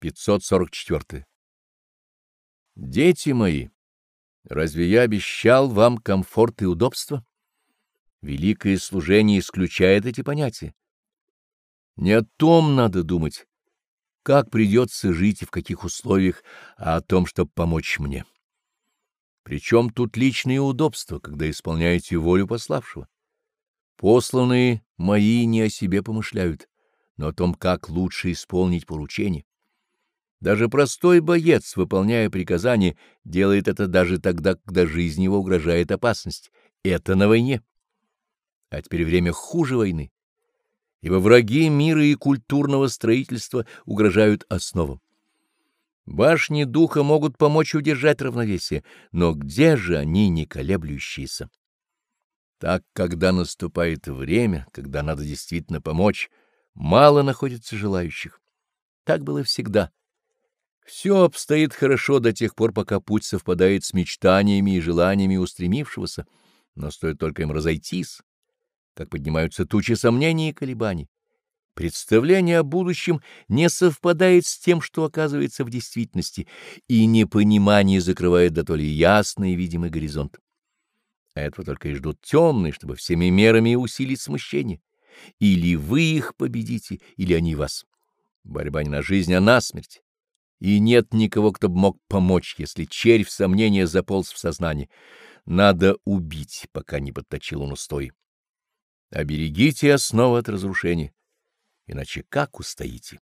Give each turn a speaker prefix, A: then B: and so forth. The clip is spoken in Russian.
A: 544. Дети мои, разве я обещал вам комфорт и удобство? Великое служение исключает эти понятия. Не о том надо думать, как придется жить и в каких условиях, а о том, чтобы помочь мне. Причем тут личные удобства, когда исполняете волю пославшего. Посланные мои не о себе помышляют, но о том, как лучше исполнить поручение. Даже простой боец, выполняя приказание, делает это даже тогда, когда жизнь его угрожает опасность. Это на войне. А теперь время хуже войны, ибо враги мира и культурного строительства угрожают основам. Башни духа могут помочь удержать равновесие, но где же они, не колеблющиеся? Так, когда наступает время, когда надо действительно помочь, мало находится желающих. Так было всегда. Все обстоит хорошо до тех пор, пока путь совпадает с мечтаниями и желаниями устремившегося, но стоит только им разойтись, как поднимаются тучи сомнений и колебаний. Представление о будущем не совпадает с тем, что оказывается в действительности, и непонимание закрывает до то ли ясный и видимый горизонт. А этого только и ждут темные, чтобы всеми мерами усилить смущение. Или вы их победите, или они вас. Борьба не на жизнь, а на смерть. И нет никого, кто бы мог помочь, если червь сомнения заполз в сознание. Надо убить, пока не подточил он устой. Оберегите основу от разрушения, иначе как устоите?